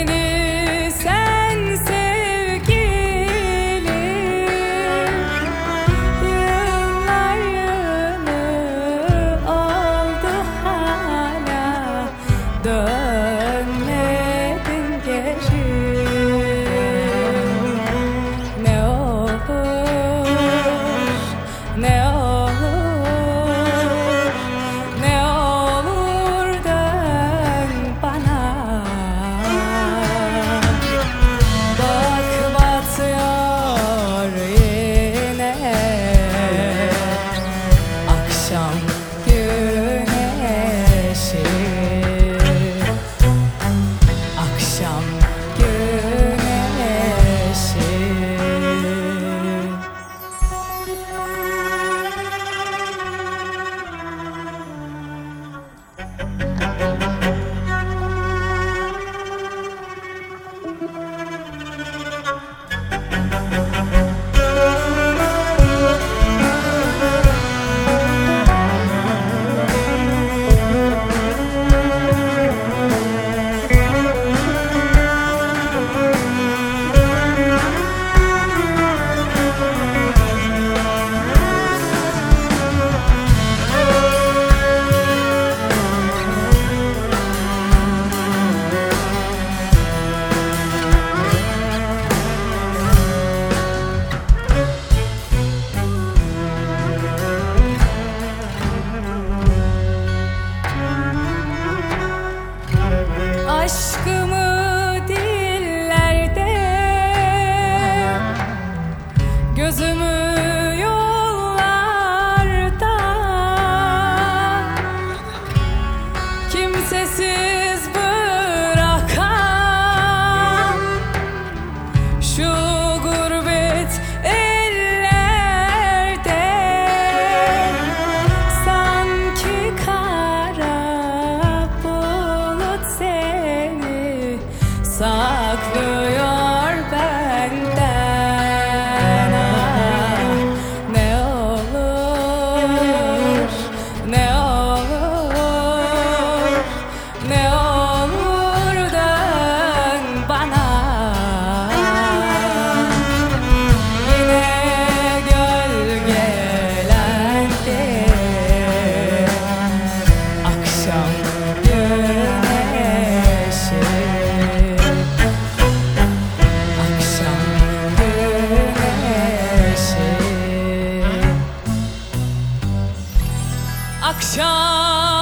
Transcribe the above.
Beni Aşkımı dillerde Gözümü yollarda. Kimsesiz saklıyor akşam.